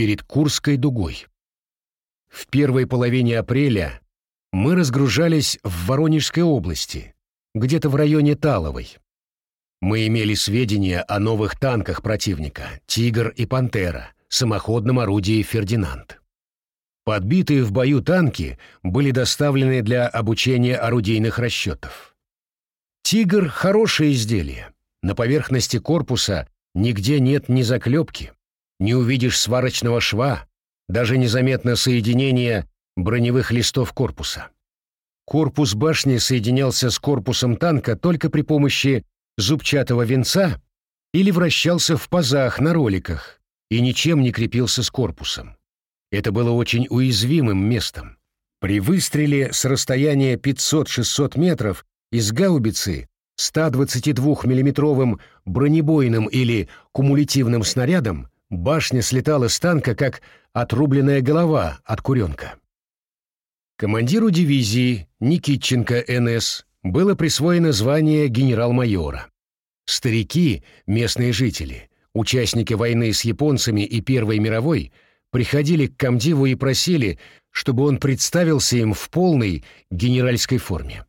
перед Курской дугой. В первой половине апреля мы разгружались в Воронежской области, где-то в районе Таловой. Мы имели сведения о новых танках противника «Тигр» и «Пантера», самоходном орудии «Фердинанд». Подбитые в бою танки были доставлены для обучения орудийных расчетов. «Тигр» — хорошее изделие. На поверхности корпуса нигде нет ни заклепки, не увидишь сварочного шва, даже незаметно соединение броневых листов корпуса. Корпус башни соединялся с корпусом танка только при помощи зубчатого венца или вращался в пазах на роликах и ничем не крепился с корпусом. Это было очень уязвимым местом. При выстреле с расстояния 500-600 метров из гаубицы 122 миллиметровым бронебойным или кумулятивным снарядом башня слетала с танка, как отрубленная голова от куренка. Командиру дивизии Никитченко НС было присвоено звание генерал-майора. Старики, местные жители, участники войны с японцами и Первой мировой, приходили к комдиву и просили, чтобы он представился им в полной генеральской форме.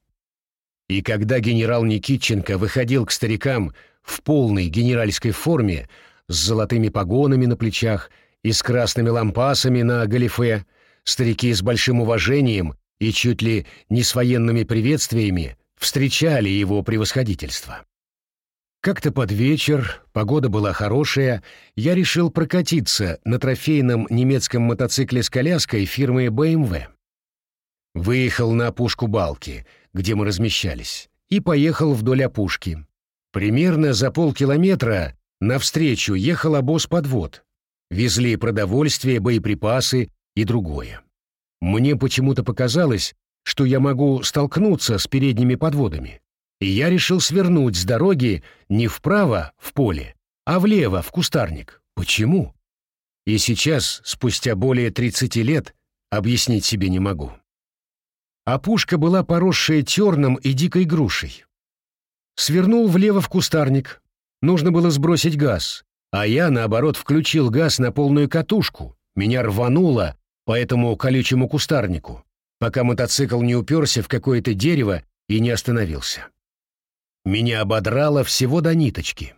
И когда генерал Никитченко выходил к старикам в полной генеральской форме с золотыми погонами на плечах и с красными лампасами на галифе, старики с большим уважением и чуть ли не с военными приветствиями встречали его превосходительство. Как-то под вечер, погода была хорошая, я решил прокатиться на трофейном немецком мотоцикле с коляской фирмы BMW. Выехал на опушку балки, где мы размещались, и поехал вдоль опушки. Примерно за полкилометра навстречу ехал обоз-подвод. Везли продовольствие, боеприпасы и другое. Мне почему-то показалось, что я могу столкнуться с передними подводами, и я решил свернуть с дороги не вправо, в поле, а влево, в кустарник. Почему? И сейчас, спустя более 30 лет, объяснить себе не могу. Опушка была поросшая терном и дикой грушей. Свернул влево в кустарник. Нужно было сбросить газ, а я, наоборот, включил газ на полную катушку. Меня рвануло по этому колючему кустарнику, пока мотоцикл не уперся в какое-то дерево и не остановился. Меня ободрало всего до ниточки.